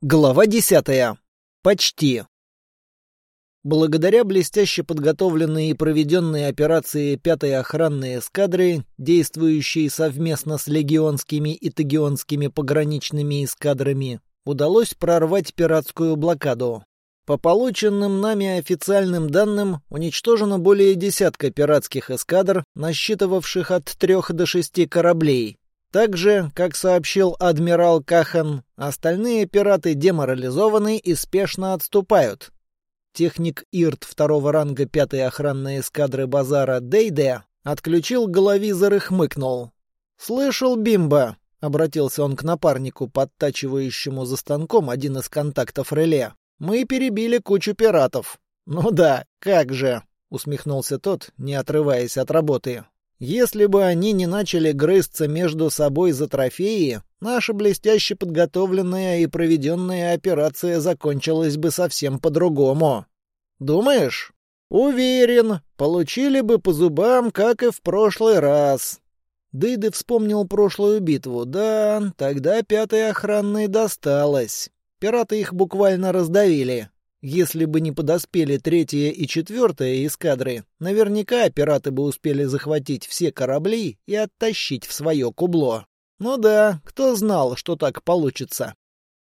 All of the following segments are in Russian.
Глава десятая. Почти. Благодаря блестяще подготовленной и проведенной операции пятой охранной эскадры, действующей совместно с легионскими и тагионскими пограничными эскадрами, удалось прорвать пиратскую блокаду. По полученным нами официальным данным, уничтожено более десятка пиратских эскадр, насчитывавших от трех до шести кораблей, также, как сообщил адмирал Кахан, остальные пираты деморализованы и спешно отступают. Техник Ирт второго ранга пятой охранной эскадры базара Дейде отключил головизор и хмыкнул. «Слышал, Бимба?» — обратился он к напарнику, подтачивающему за станком один из контактов реле. «Мы перебили кучу пиратов». «Ну да, как же!» — усмехнулся тот, не отрываясь от работы. Если бы они не начали грызться между собой за трофеи, наша блестяще подготовленная и проведенная операция закончилась бы совсем по-другому. Думаешь? Уверен, получили бы по зубам, как и в прошлый раз. Дыды вспомнил прошлую битву. Да, тогда пятой охранной досталось. Пираты их буквально раздавили. Если бы не подоспели третья и четвертая эскадры, наверняка пираты бы успели захватить все корабли и оттащить в свое кубло. Ну да, кто знал, что так получится.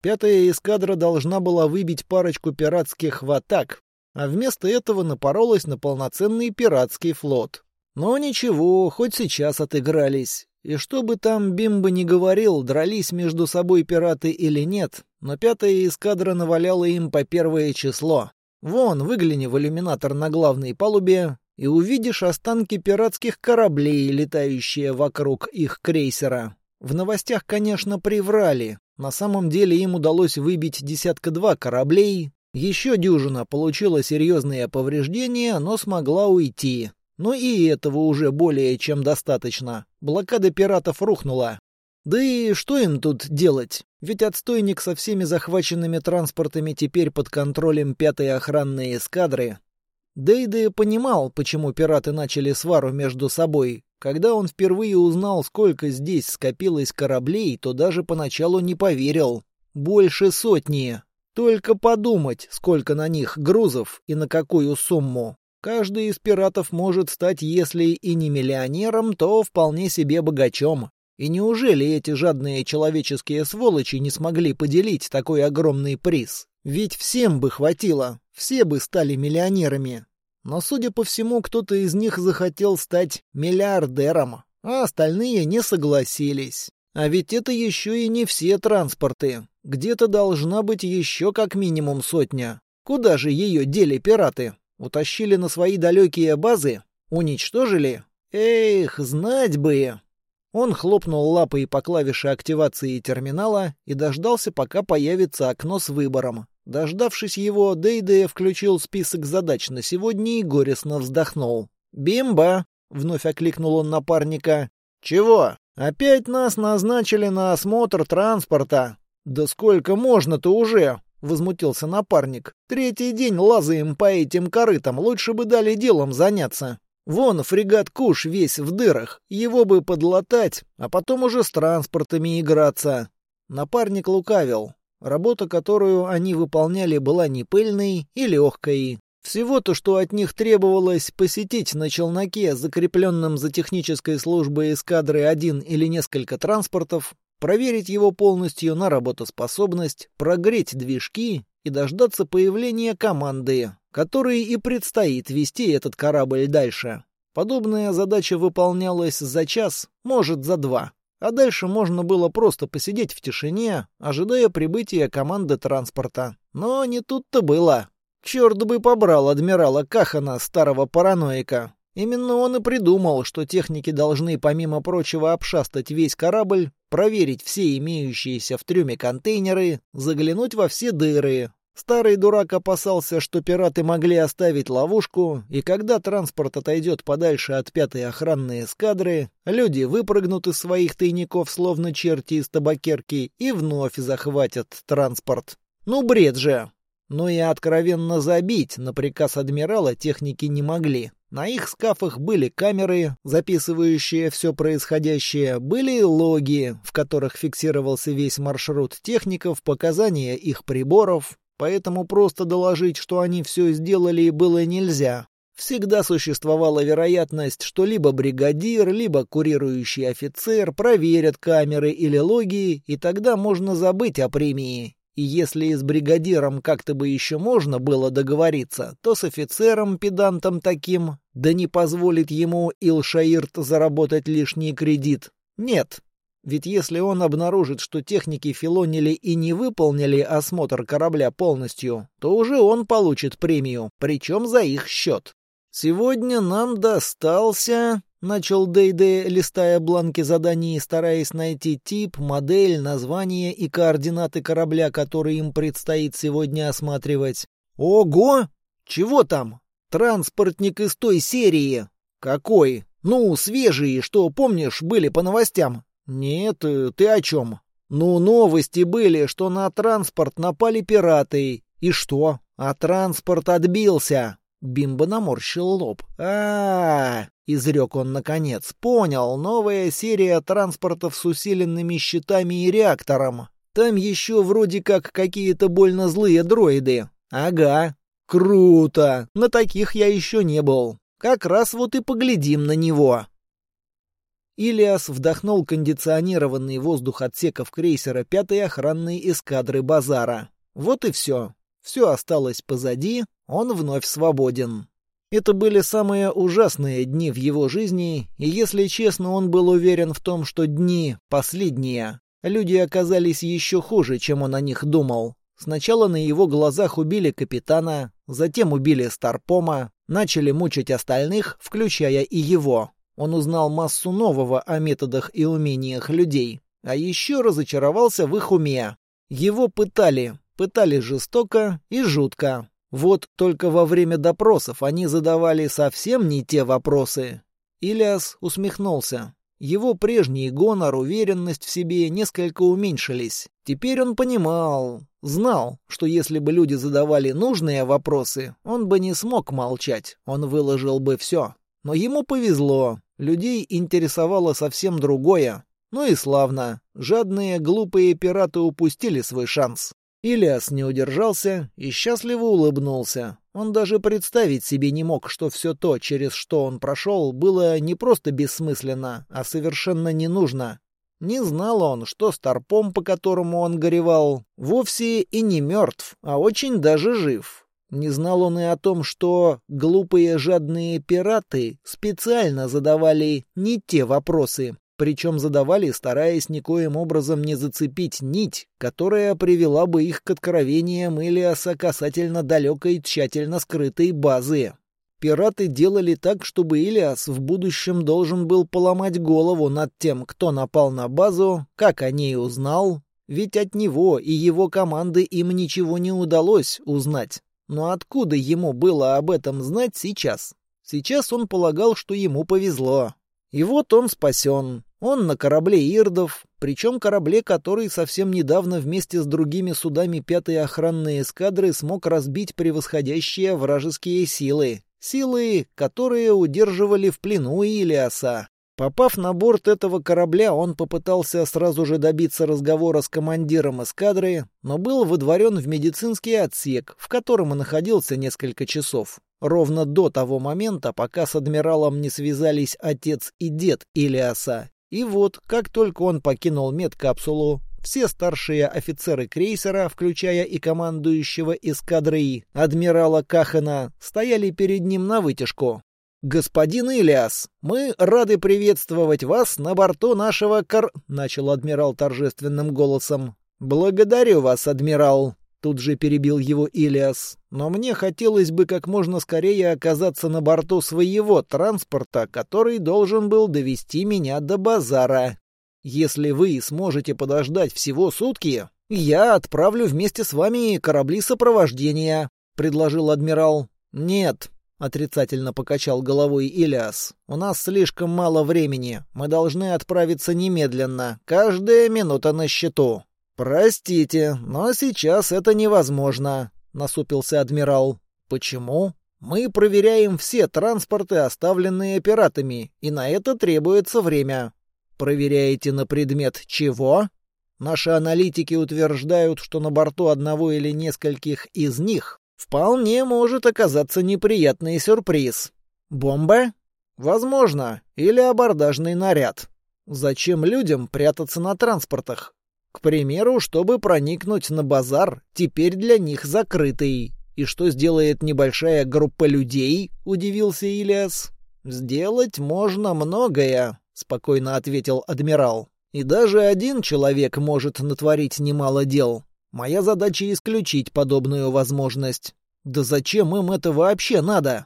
Пятая эскадра должна была выбить парочку пиратских в атак, а вместо этого напоролась на полноценный пиратский флот. Но ничего, хоть сейчас отыгрались. И что бы там Бимба ни говорил, дрались между собой пираты или нет, но пятая эскадра наваляла им по первое число. Вон, выгляни в иллюминатор на главной палубе, и увидишь останки пиратских кораблей, летающие вокруг их крейсера. В новостях, конечно, приврали. На самом деле им удалось выбить десятка-два кораблей. Еще дюжина получила серьезные повреждения, но смогла уйти. Но и этого уже более чем достаточно. Блокада пиратов рухнула. Да и что им тут делать? Ведь отстойник со всеми захваченными транспортами теперь под контролем пятой охранной эскадры. Дейде понимал, почему пираты начали свару между собой. Когда он впервые узнал, сколько здесь скопилось кораблей, то даже поначалу не поверил. Больше сотни. Только подумать, сколько на них грузов и на какую сумму. Каждый из пиратов может стать, если и не миллионером, то вполне себе богачом. И неужели эти жадные человеческие сволочи не смогли поделить такой огромный приз? Ведь всем бы хватило, все бы стали миллионерами. Но, судя по всему, кто-то из них захотел стать миллиардером, а остальные не согласились. А ведь это еще и не все транспорты. Где-то должна быть еще как минимум сотня. Куда же ее дели пираты? Утащили на свои далекие базы? Уничтожили? Эх, знать бы! Он хлопнул лапой по клавише активации терминала и дождался, пока появится окно с выбором. Дождавшись его, Дейде включил список задач на сегодня и горестно вздохнул. «Бимба!» — вновь окликнул он напарника. «Чего? Опять нас назначили на осмотр транспорта?» «Да сколько можно-то уже?» возмутился напарник. «Третий день лазаем по этим корытам, лучше бы дали делом заняться. Вон фрегат Куш весь в дырах, его бы подлатать, а потом уже с транспортами играться». Напарник лукавил. Работа, которую они выполняли, была не пыльной и легкой. Всего-то, что от них требовалось посетить на челноке, закрепленном за технической службой эскадры один или несколько транспортов, проверить его полностью на работоспособность, прогреть движки и дождаться появления команды, которой и предстоит вести этот корабль дальше. Подобная задача выполнялась за час, может, за два. А дальше можно было просто посидеть в тишине, ожидая прибытия команды транспорта. Но не тут-то было. Черт бы побрал адмирала Кахана, старого параноика. Именно он и придумал, что техники должны, помимо прочего, обшастать весь корабль, проверить все имеющиеся в трюме контейнеры, заглянуть во все дыры. Старый дурак опасался, что пираты могли оставить ловушку, и когда транспорт отойдет подальше от пятой охранной эскадры, люди выпрыгнут из своих тайников, словно черти из табакерки, и вновь захватят транспорт. Ну, бред же! Но и откровенно забить на приказ адмирала техники не могли. На их скафах были камеры, записывающие все происходящее, были логи, в которых фиксировался весь маршрут техников, показания их приборов, поэтому просто доложить, что они все сделали, было нельзя. Всегда существовала вероятность, что либо бригадир, либо курирующий офицер проверят камеры или логи, и тогда можно забыть о премии. И если с бригадиром как-то бы еще можно было договориться, то с офицером, педантом таким, да не позволит ему Илшаирт заработать лишний кредит. Нет. Ведь если он обнаружит, что техники филонили и не выполнили осмотр корабля полностью, то уже он получит премию, причем за их счет. Сегодня нам достался Начал Дейде, листая бланки заданий, стараясь найти тип, модель, название и координаты корабля, который им предстоит сегодня осматривать. Ого! Чего там? Транспортник из той серии. Какой? Ну, свежие, что, помнишь, были по новостям? Нет, э, ты о чем? Ну, новости были, что на транспорт напали пираты. И что? А транспорт отбился. Бимба наморщил лоб. а, -а, -а — изрек он наконец. «Понял, новая серия транспортов с усиленными щитами и реактором. Там еще вроде как какие-то больно злые дроиды. Ага. Круто. На таких я еще не был. Как раз вот и поглядим на него». Илиас вдохнул кондиционированный воздух отсеков крейсера пятой охранной эскадры «Базара». Вот и все. Все осталось позади, он вновь свободен. Это были самые ужасные дни в его жизни, и, если честно, он был уверен в том, что дни последние. Люди оказались еще хуже, чем он о них думал. Сначала на его глазах убили капитана, затем убили Старпома, начали мучить остальных, включая и его. Он узнал массу нового о методах и умениях людей, а еще разочаровался в их уме. Его пытали, пытали жестоко и жутко. Вот только во время допросов они задавали совсем не те вопросы. Ильяс усмехнулся. Его прежний гонор, уверенность в себе несколько уменьшились. Теперь он понимал, знал, что если бы люди задавали нужные вопросы, он бы не смог молчать, он выложил бы все. Но ему повезло, людей интересовало совсем другое. Ну и славно, жадные глупые пираты упустили свой шанс. Ильяс не удержался и счастливо улыбнулся. Он даже представить себе не мог, что все то, через что он прошел, было не просто бессмысленно, а совершенно не нужно. Не знал он, что старпом, по которому он горевал, вовсе и не мертв, а очень даже жив. Не знал он и о том, что глупые жадные пираты специально задавали не те вопросы, причем задавали, стараясь никоим образом не зацепить нить, которая привела бы их к откровениям Илиаса касательно далекой тщательно скрытой базы. Пираты делали так, чтобы Илиас в будущем должен был поломать голову над тем, кто напал на базу, как о ней узнал, ведь от него и его команды им ничего не удалось узнать. Но откуда ему было об этом знать сейчас? Сейчас он полагал, что ему повезло. И вот он спасен. Он на корабле Ирдов, причем корабле, который совсем недавно вместе с другими судами пятой охранной эскадры смог разбить превосходящие вражеские силы. Силы, которые удерживали в плену Илиаса. Попав на борт этого корабля, он попытался сразу же добиться разговора с командиром эскадры, но был выдворен в медицинский отсек, в котором и находился несколько часов. Ровно до того момента, пока с адмиралом не связались отец и дед Илиаса. И вот, как только он покинул медкапсулу, все старшие офицеры крейсера, включая и командующего эскадры, адмирала Кахана, стояли перед ним на вытяжку. «Господин Ильяс, мы рады приветствовать вас на борту нашего кор...» — начал адмирал торжественным голосом. «Благодарю вас, адмирал», — тут же перебил его Ильяс. «Но мне хотелось бы как можно скорее оказаться на борту своего транспорта, который должен был довести меня до базара. Если вы сможете подождать всего сутки, я отправлю вместе с вами корабли сопровождения», — предложил адмирал. «Нет, отрицательно покачал головой Илиас. У нас слишком мало времени. Мы должны отправиться немедленно. Каждая минута на счету. Простите, но сейчас это невозможно, насупился адмирал. Почему? Мы проверяем все транспорты, оставленные пиратами, и на это требуется время. Проверяете на предмет чего? Наши аналитики утверждают, что на борту одного или нескольких из них вполне может оказаться неприятный сюрприз. Бомба? Возможно. Или абордажный наряд. Зачем людям прятаться на транспортах? К примеру, чтобы проникнуть на базар, теперь для них закрытый. И что сделает небольшая группа людей? Удивился Илиас. Сделать можно многое, спокойно ответил адмирал. И даже один человек может натворить немало дел. Моя задача исключить подобную возможность. Да зачем им это вообще надо?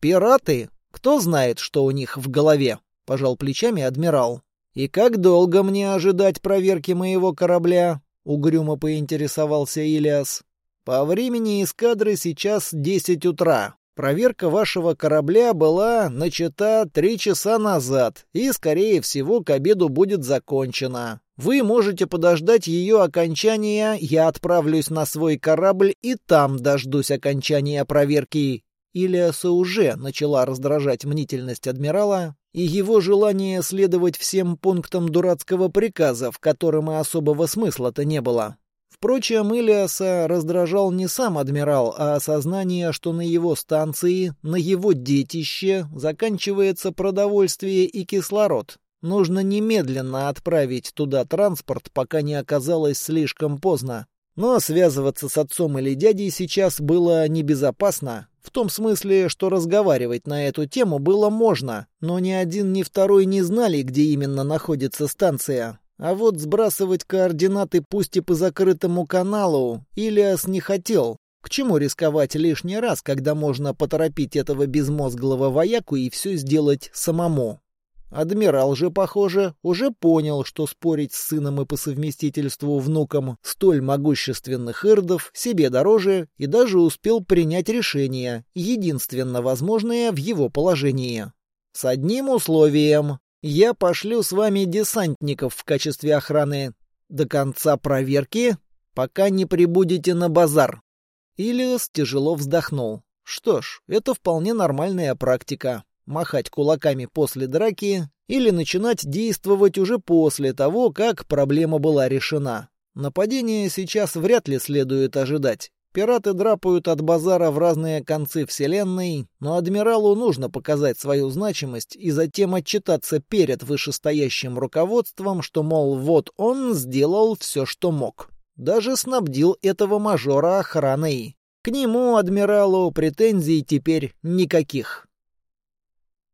Пираты? Кто знает, что у них в голове? Пожал плечами адмирал. И как долго мне ожидать проверки моего корабля? Угрюмо поинтересовался Илиас. По времени эскадры сейчас десять утра. Проверка вашего корабля была начата три часа назад, и, скорее всего, к обеду будет закончена. Вы можете подождать ее окончания, я отправлюсь на свой корабль и там дождусь окончания проверки. Илиаса уже начала раздражать мнительность адмирала и его желание следовать всем пунктам дурацкого приказа, в котором и особого смысла-то не было. Впрочем, Илиаса раздражал не сам адмирал, а осознание, что на его станции, на его детище заканчивается продовольствие и кислород. Нужно немедленно отправить туда транспорт, пока не оказалось слишком поздно. Но связываться с отцом или дядей сейчас было небезопасно. В том смысле, что разговаривать на эту тему было можно, но ни один, ни второй не знали, где именно находится станция. А вот сбрасывать координаты пусть и по закрытому каналу Илиас не хотел. К чему рисковать лишний раз, когда можно поторопить этого безмозглого вояку и все сделать самому? Адмирал же, похоже, уже понял, что спорить с сыном и по совместительству внуком столь могущественных ирдов себе дороже и даже успел принять решение, единственно возможное в его положении. С одним условием я пошлю с вами десантников в качестве охраны. До конца проверки, пока не прибудете на базар». Илиас тяжело вздохнул. Что ж, это вполне нормальная практика. Махать кулаками после драки или начинать действовать уже после того, как проблема была решена. Нападение сейчас вряд ли следует ожидать. Пираты драпают от базара в разные концы вселенной, но адмиралу нужно показать свою значимость и затем отчитаться перед вышестоящим руководством, что, мол, вот он сделал все, что мог. Даже снабдил этого мажора охраной. К нему, адмиралу, претензий теперь никаких.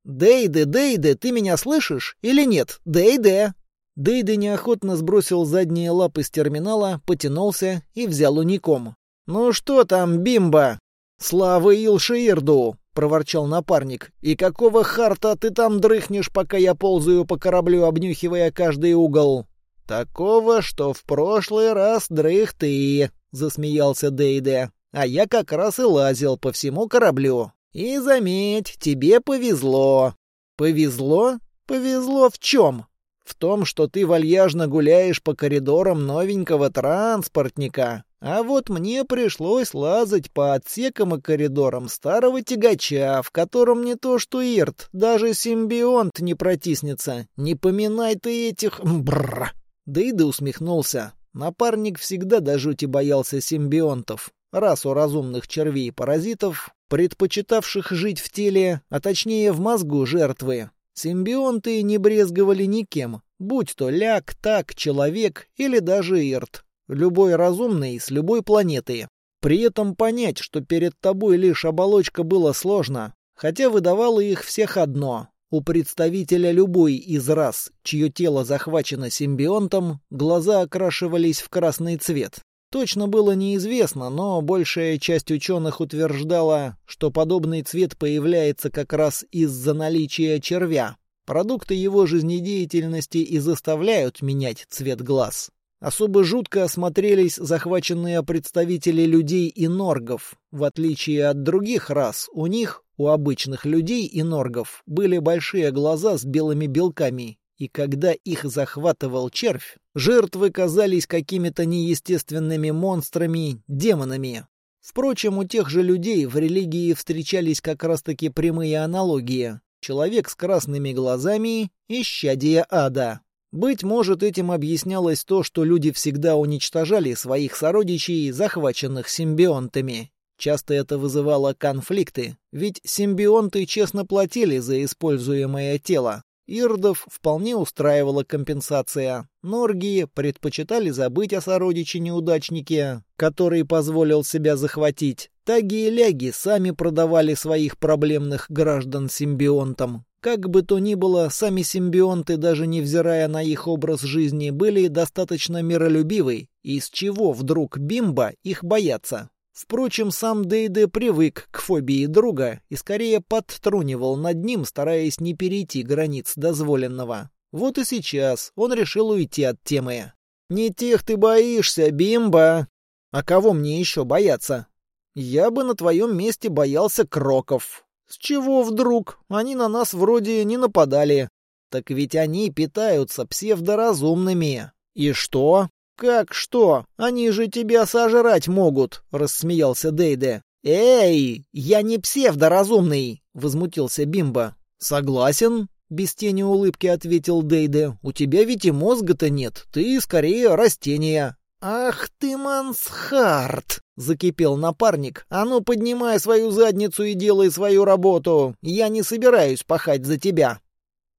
«Дейде, Дейде, ты меня слышишь или нет? Дейде!» Дейде неохотно сбросил задние лапы с терминала, потянулся и взял уником. «Ну что там, бимба?» «Слава Илшиирду!» — проворчал напарник. «И какого харта ты там дрыхнешь, пока я ползаю по кораблю, обнюхивая каждый угол?» «Такого, что в прошлый раз дрых ты!» — засмеялся Дейде. «А я как раз и лазил по всему кораблю. И заметь, тебе повезло». «Повезло? Повезло в чем?» «В том, что ты вальяжно гуляешь по коридорам новенького транспортника, а вот мне пришлось лазать по отсекам и коридорам старого тягача, в котором не то что Ирт, даже симбионт не протиснется. Не поминай ты этих... Бррр. Дейда усмехнулся. Напарник всегда до жути боялся симбионтов. Расу разумных червей-паразитов, предпочитавших жить в теле, а точнее в мозгу жертвы. Симбионты не брезговали никем, будь то ляг, так, человек или даже ирт любой разумный с любой планеты. При этом понять, что перед тобой лишь оболочка было сложно, хотя выдавало их всех одно. У представителя любой из рас, чье тело захвачено симбионтом, глаза окрашивались в красный цвет. Точно было неизвестно, но большая часть ученых утверждала, что подобный цвет появляется как раз из-за наличия червя. Продукты его жизнедеятельности и заставляют менять цвет глаз. Особо жутко осмотрелись захваченные представители людей и норгов. В отличие от других рас, у них, у обычных людей и норгов, были большие глаза с белыми белками, и когда их захватывал червь, жертвы казались какими-то неестественными монстрами, демонами. Впрочем, у тех же людей в религии встречались как раз-таки прямые аналогии. Человек с красными глазами — исчадие ада. Быть может, этим объяснялось то, что люди всегда уничтожали своих сородичей, захваченных симбионтами. Часто это вызывало конфликты, ведь симбионты честно платили за используемое тело. Ирдов вполне устраивала компенсация. Норгии предпочитали забыть о сородиче-неудачнике, который позволил себя захватить. Таги и ляги сами продавали своих проблемных граждан симбионтам. Как бы то ни было, сами симбионты, даже невзирая на их образ жизни, были достаточно миролюбивы, из чего вдруг Бимба их боятся. Впрочем, сам Дейде привык к фобии друга и скорее подтрунивал над ним, стараясь не перейти границ дозволенного. Вот и сейчас он решил уйти от темы. «Не тех ты боишься, Бимба!» «А кого мне еще бояться?» «Я бы на твоем месте боялся кроков». «С чего вдруг? Они на нас вроде не нападали». «Так ведь они питаются псевдоразумными». «И что?» «Как что? Они же тебя сожрать могут!» — рассмеялся Дейде. «Эй, я не псевдоразумный!» — возмутился Бимба. «Согласен?» — без тени улыбки ответил Дейде. «У тебя ведь и мозга-то нет, ты скорее растение». «Ах ты, Мансхарт!» — закипел напарник. «А ну, поднимай свою задницу и делай свою работу! Я не собираюсь пахать за тебя!»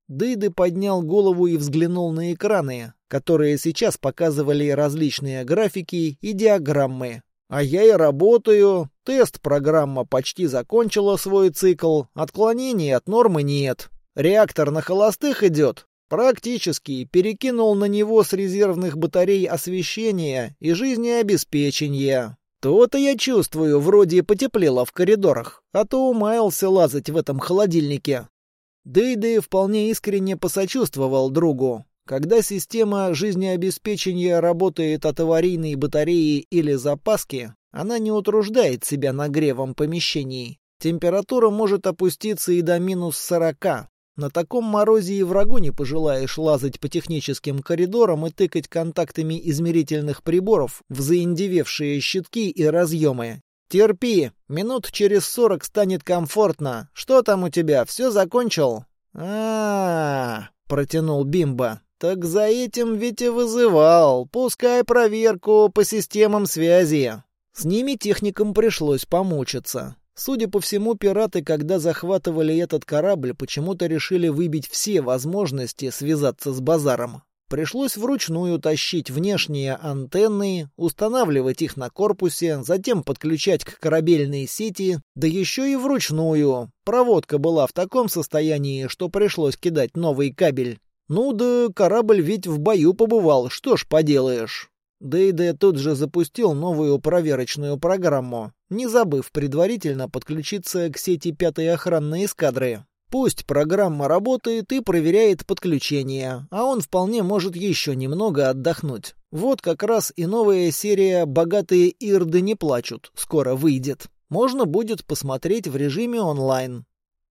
Дейде поднял голову и взглянул на экраны которые сейчас показывали различные графики и диаграммы. А я и работаю. Тест-программа почти закончила свой цикл. Отклонений от нормы нет. Реактор на холостых идет. Практически перекинул на него с резервных батарей освещения и жизнеобеспечения. То-то я чувствую, вроде потеплело в коридорах, а то умаялся лазать в этом холодильнике. Дейдей вполне искренне посочувствовал другу. Когда система жизнеобеспечения работает от аварийной батареи или запаски, она не утруждает себя нагревом помещений. Температура может опуститься и до минус 40. На таком морозе и врагу не пожелаешь лазать по техническим коридорам и тыкать контактами измерительных приборов в заиндевевшие щитки и разъемы. «Терпи, минут через сорок станет комфортно. Что там у тебя, все закончил?» а, -а, -а протянул Бимба. «Так за этим ведь и вызывал. Пускай проверку по системам связи». С ними техникам пришлось помучиться. Судя по всему, пираты, когда захватывали этот корабль, почему-то решили выбить все возможности связаться с базаром. Пришлось вручную тащить внешние антенны, устанавливать их на корпусе, затем подключать к корабельной сети, да еще и вручную. Проводка была в таком состоянии, что пришлось кидать новый кабель. Ну да корабль ведь в бою побывал, что ж поделаешь. Дейде тут же запустил новую проверочную программу, не забыв предварительно подключиться к сети пятой охранной эскадры. Пусть программа работает и проверяет подключение, а он вполне может еще немного отдохнуть. Вот как раз и новая серия «Богатые ирды не плачут» скоро выйдет. Можно будет посмотреть в режиме онлайн.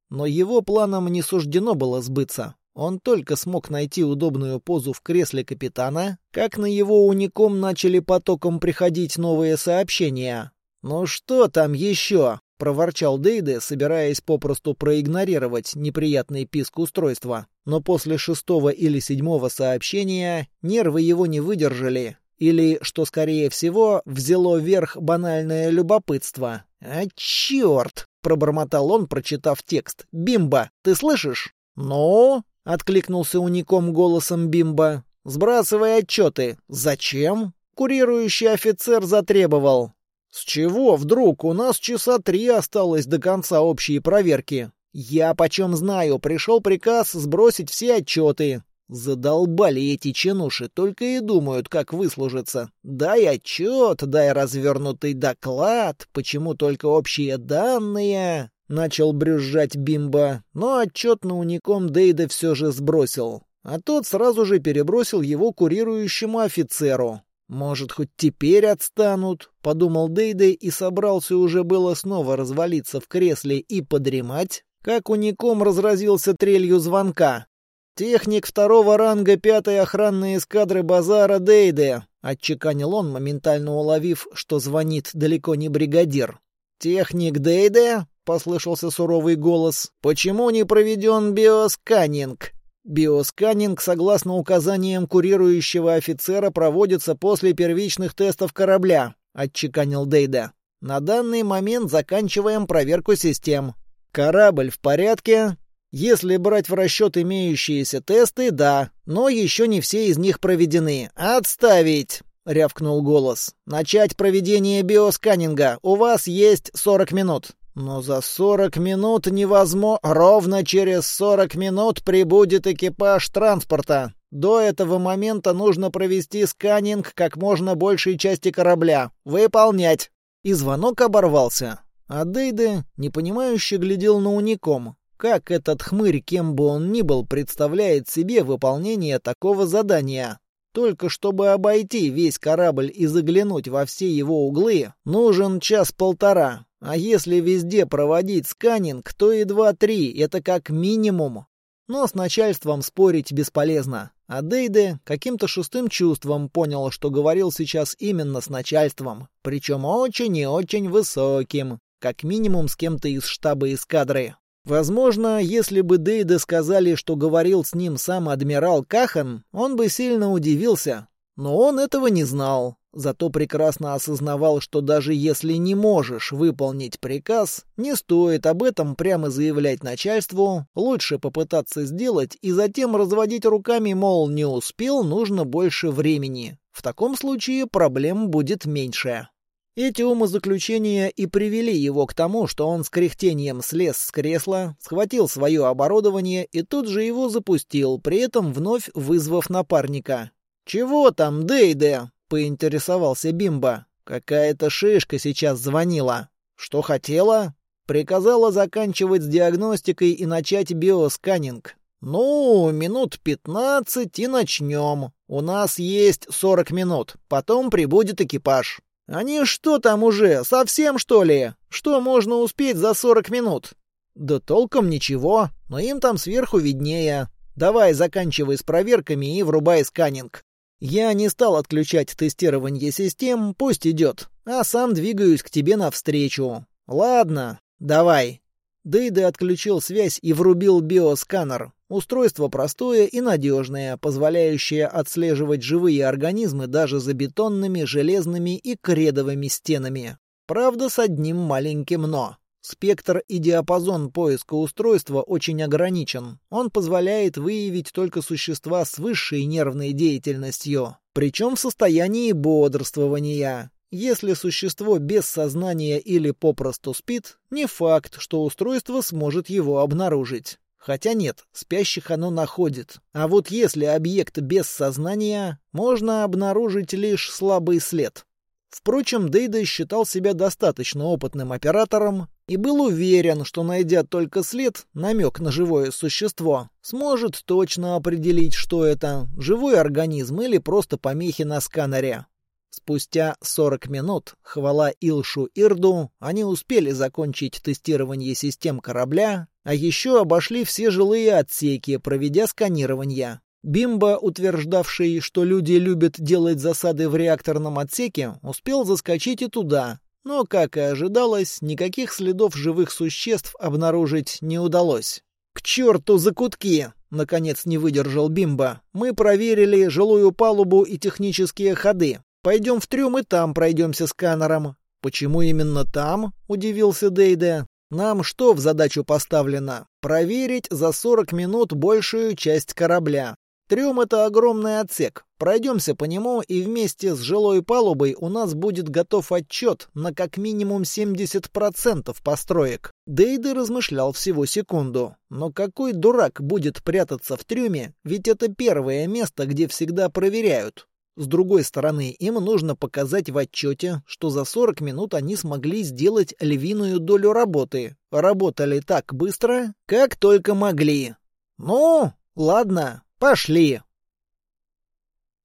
Но его планам не суждено было сбыться. Он только смог найти удобную позу в кресле капитана, как на его уником начали потоком приходить новые сообщения. «Ну что там еще?» — проворчал Дейде, собираясь попросту проигнорировать неприятный писк устройства. Но после шестого или седьмого сообщения нервы его не выдержали. Или, что скорее всего, взяло верх банальное любопытство. «А черт!» — пробормотал он, прочитав текст. «Бимба, ты слышишь?» «Ну?» — откликнулся уником голосом Бимба. «Сбрасывай отчеты. Зачем?» Курирующий офицер затребовал. «С чего вдруг? У нас часа три осталось до конца общей проверки». «Я почем знаю, пришел приказ сбросить все отчеты». Задолбали эти чинуши, только и думают, как выслужиться. Дай отчет, дай развернутый доклад, почему только общие данные начал брюзжать Бимба, но отчет на уником Дейда все же сбросил. А тот сразу же перебросил его курирующему офицеру. «Может, хоть теперь отстанут?» — подумал Дейда и собрался уже было снова развалиться в кресле и подремать, как уником разразился трелью звонка. «Техник второго ранга пятой охранной эскадры базара Дейде. отчеканил он, моментально уловив, что звонит далеко не бригадир. «Техник Дейде?» — послышался суровый голос. «Почему не проведен биосканинг?» Биосканинг, согласно указаниям курирующего офицера, проводится после первичных тестов корабля, отчеканил Дейда. На данный момент заканчиваем проверку систем. Корабль в порядке. Если брать в расчет имеющиеся тесты, да, но еще не все из них проведены. Отставить! — рявкнул голос. «Начать проведение биосканинга. У вас есть сорок минут». Но за сорок минут невозможно... Ровно через сорок минут прибудет экипаж транспорта. До этого момента нужно провести сканинг как можно большей части корабля. Выполнять. И звонок оборвался. А Дейде, непонимающе, глядел на уником. Как этот хмырь, кем бы он ни был, представляет себе выполнение такого задания? Только чтобы обойти весь корабль и заглянуть во все его углы, нужен час-полтора. А если везде проводить сканинг, то и два-три, это как минимум. Но с начальством спорить бесполезно. А Дейде каким-то шестым чувством понял, что говорил сейчас именно с начальством. Причем очень и очень высоким. Как минимум с кем-то из штаба эскадры. Возможно, если бы Дейде сказали, что говорил с ним сам адмирал Кахан, он бы сильно удивился. Но он этого не знал. Зато прекрасно осознавал, что даже если не можешь выполнить приказ, не стоит об этом прямо заявлять начальству, лучше попытаться сделать и затем разводить руками, мол, не успел, нужно больше времени. В таком случае проблем будет меньше. Эти умозаключения и привели его к тому, что он с кряхтением слез с кресла, схватил свое оборудование и тут же его запустил, при этом вновь вызвав напарника. «Чего там, Дейде?» Поинтересовался Бимба. Какая-то шишка сейчас звонила. Что хотела? Приказала заканчивать с диагностикой и начать биосканинг. Ну, минут пятнадцать и начнем. У нас есть сорок минут. Потом прибудет экипаж. Они что там уже, совсем что ли? Что можно успеть за сорок минут? Да толком ничего, но им там сверху виднее. Давай заканчивай с проверками и врубай сканинг. Я не стал отключать тестирование систем, пусть идет, а сам двигаюсь к тебе навстречу. Ладно, давай. Дейде отключил связь и врубил биосканер. Устройство простое и надежное, позволяющее отслеживать живые организмы даже за бетонными, железными и кредовыми стенами. Правда, с одним маленьким «но». Спектр и диапазон поиска устройства очень ограничен. Он позволяет выявить только существа с высшей нервной деятельностью, причем в состоянии бодрствования. Если существо без сознания или попросту спит, не факт, что устройство сможет его обнаружить. Хотя нет, спящих оно находит. А вот если объект без сознания, можно обнаружить лишь слабый след. Впрочем, Дейда считал себя достаточно опытным оператором и был уверен, что, найдя только след, намек на живое существо, сможет точно определить, что это – живой организм или просто помехи на сканере. Спустя 40 минут, хвала Илшу Ирду, они успели закончить тестирование систем корабля, а еще обошли все жилые отсеки, проведя сканирование. Бимба, утверждавший, что люди любят делать засады в реакторном отсеке, успел заскочить и туда. Но, как и ожидалось, никаких следов живых существ обнаружить не удалось. «К черту закутки!» — наконец не выдержал Бимба. «Мы проверили жилую палубу и технические ходы. Пойдем в трюм и там пройдемся сканером». «Почему именно там?» — удивился Дейде. «Нам что в задачу поставлено? Проверить за 40 минут большую часть корабля. Трюм — это огромный отсек. Пройдемся по нему, и вместе с жилой палубой у нас будет готов отчет на как минимум 70% построек. Дейды размышлял всего секунду. Но какой дурак будет прятаться в трюме, ведь это первое место, где всегда проверяют. С другой стороны, им нужно показать в отчете, что за 40 минут они смогли сделать львиную долю работы. Работали так быстро, как только могли. Ну, ладно, «Пошли!»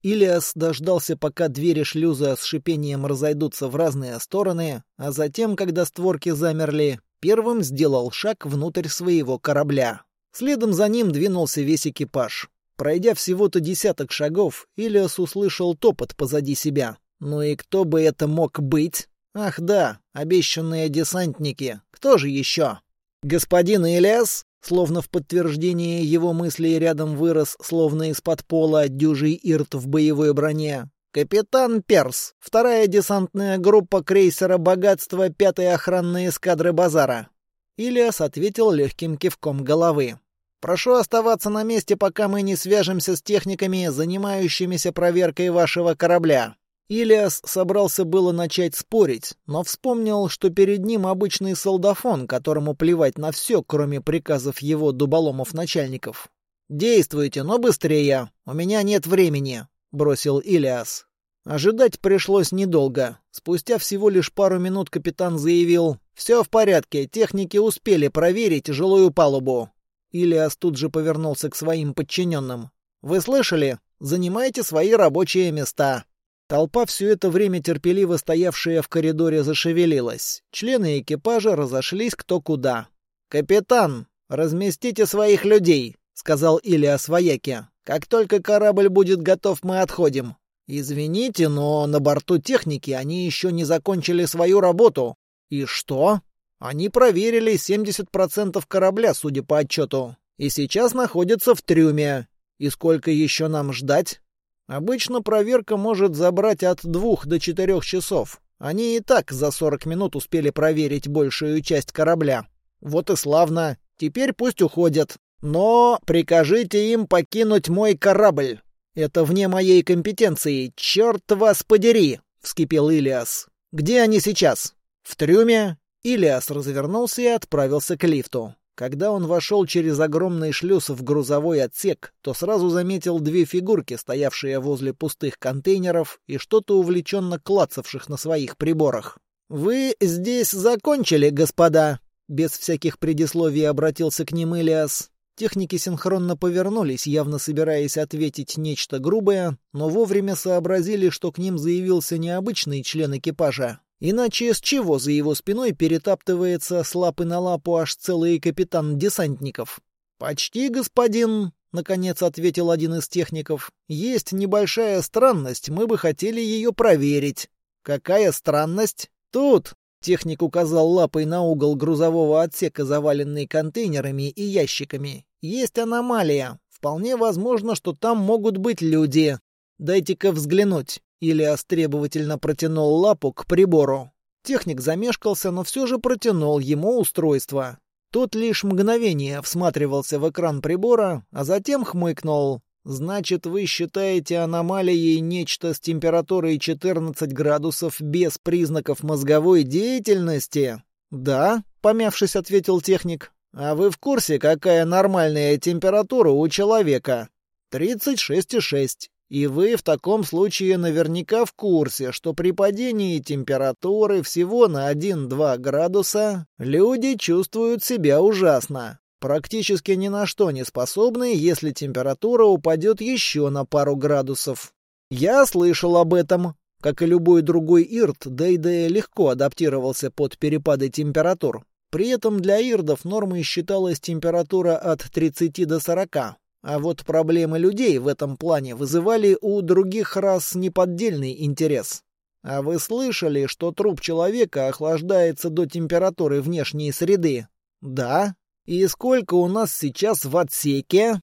Илиас дождался, пока двери шлюза с шипением разойдутся в разные стороны, а затем, когда створки замерли, первым сделал шаг внутрь своего корабля. Следом за ним двинулся весь экипаж. Пройдя всего-то десяток шагов, Илиас услышал топот позади себя. Ну и кто бы это мог быть? Ах да, обещанные десантники. Кто же еще? Господин Илиас? Словно в подтверждение его мыслей рядом вырос, словно из-под пола, дюжий ирт в боевой броне. «Капитан Перс, вторая десантная группа крейсера «Богатство» пятой охранной эскадры «Базара». Илиас ответил легким кивком головы. «Прошу оставаться на месте, пока мы не свяжемся с техниками, занимающимися проверкой вашего корабля». Илиас собрался было начать спорить, но вспомнил, что перед ним обычный солдафон, которому плевать на все, кроме приказов его дуболомов-начальников. «Действуйте, но быстрее. У меня нет времени», — бросил Илиас. Ожидать пришлось недолго. Спустя всего лишь пару минут капитан заявил «Все в порядке, техники успели проверить жилую палубу». Илиас тут же повернулся к своим подчиненным. «Вы слышали? Занимайте свои рабочие места». Толпа все это время терпеливо стоявшая в коридоре зашевелилась. Члены экипажа разошлись кто куда. «Капитан, разместите своих людей», — сказал Илья Свояке. «Как только корабль будет готов, мы отходим». «Извините, но на борту техники они еще не закончили свою работу». «И что?» «Они проверили 70% корабля, судя по отчету, и сейчас находятся в трюме. И сколько еще нам ждать?» Обычно проверка может забрать от двух до четырех часов. Они и так за сорок минут успели проверить большую часть корабля. Вот и славно. Теперь пусть уходят. Но прикажите им покинуть мой корабль. Это вне моей компетенции. Черт вас подери, вскипел Илиас. Где они сейчас? В трюме? Илиас развернулся и отправился к лифту. Когда он вошел через огромный шлюз в грузовой отсек, то сразу заметил две фигурки, стоявшие возле пустых контейнеров и что-то увлеченно клацавших на своих приборах. «Вы здесь закончили, господа?» Без всяких предисловий обратился к ним Илиас. Техники синхронно повернулись, явно собираясь ответить нечто грубое, но вовремя сообразили, что к ним заявился необычный член экипажа, Иначе с чего за его спиной перетаптывается с лапы на лапу аж целый капитан десантников? «Почти, господин», — наконец ответил один из техников. «Есть небольшая странность, мы бы хотели ее проверить». «Какая странность?» «Тут», — техник указал лапой на угол грузового отсека, заваленный контейнерами и ящиками. «Есть аномалия. Вполне возможно, что там могут быть люди. Дайте-ка взглянуть». Илиас требовательно протянул лапу к прибору. Техник замешкался, но все же протянул ему устройство. Тот лишь мгновение всматривался в экран прибора, а затем хмыкнул. «Значит, вы считаете аномалией нечто с температурой 14 градусов без признаков мозговой деятельности?» «Да», — помявшись, ответил техник. «А вы в курсе, какая нормальная температура у человека?» «36,6. И вы в таком случае наверняка в курсе, что при падении температуры всего на 1-2 градуса люди чувствуют себя ужасно. Практически ни на что не способны, если температура упадет еще на пару градусов. Я слышал об этом. Как и любой другой ирт, Дейде легко адаптировался под перепады температур. При этом для ирдов нормой считалась температура от 30 до 40, а вот проблемы людей в этом плане вызывали у других рас неподдельный интерес. А вы слышали, что труп человека охлаждается до температуры внешней среды? Да. И сколько у нас сейчас в отсеке?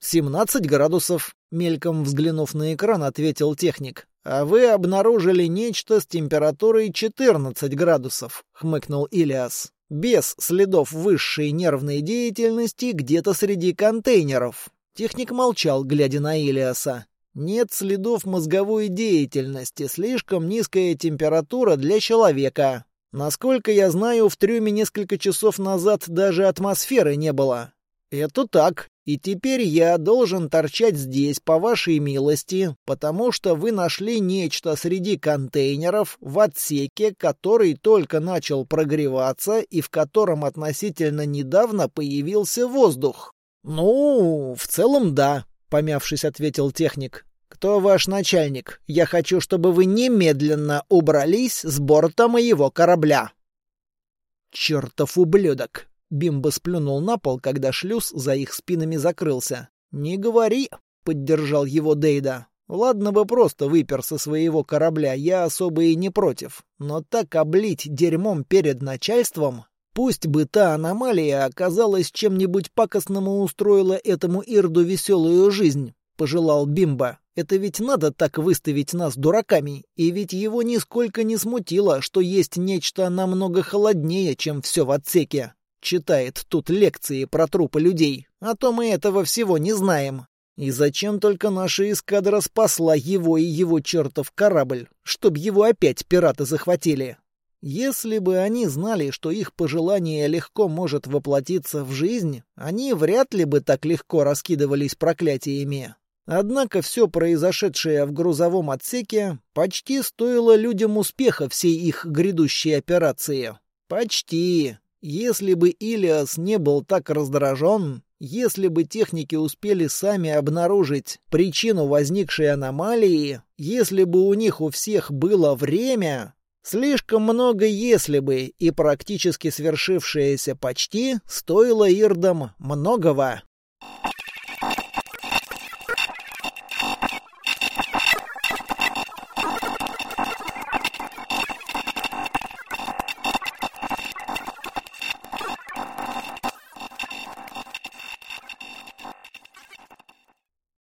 17 градусов, мельком взглянув на экран, ответил техник. А вы обнаружили нечто с температурой 14 градусов, хмыкнул Илиас. Без следов высшей нервной деятельности где-то среди контейнеров. Техник молчал, глядя на Илиаса. Нет следов мозговой деятельности, слишком низкая температура для человека. Насколько я знаю, в трюме несколько часов назад даже атмосферы не было. Это так. И теперь я должен торчать здесь, по вашей милости, потому что вы нашли нечто среди контейнеров в отсеке, который только начал прогреваться и в котором относительно недавно появился воздух. «Ну, в целом, да», — помявшись, ответил техник. «Кто ваш начальник? Я хочу, чтобы вы немедленно убрались с борта моего корабля». «Чертов ублюдок!» — Бимба сплюнул на пол, когда шлюз за их спинами закрылся. «Не говори!» — поддержал его Дейда. «Ладно бы просто выпер со своего корабля, я особо и не против. Но так облить дерьмом перед начальством Пусть бы та аномалия оказалась чем-нибудь пакостным и устроила этому Ирду веселую жизнь, — пожелал Бимба. Это ведь надо так выставить нас дураками, и ведь его нисколько не смутило, что есть нечто намного холоднее, чем все в отсеке. Читает тут лекции про трупы людей, а то мы этого всего не знаем. И зачем только наша эскадра спасла его и его чертов корабль, чтоб его опять пираты захватили? Если бы они знали, что их пожелание легко может воплотиться в жизнь, они вряд ли бы так легко раскидывались проклятиями. Однако все произошедшее в грузовом отсеке почти стоило людям успеха всей их грядущей операции. Почти. Если бы Илиас не был так раздражен, если бы техники успели сами обнаружить причину возникшей аномалии, если бы у них у всех было время, Слишком много «если бы» и практически свершившееся почти стоило Ирдам многого.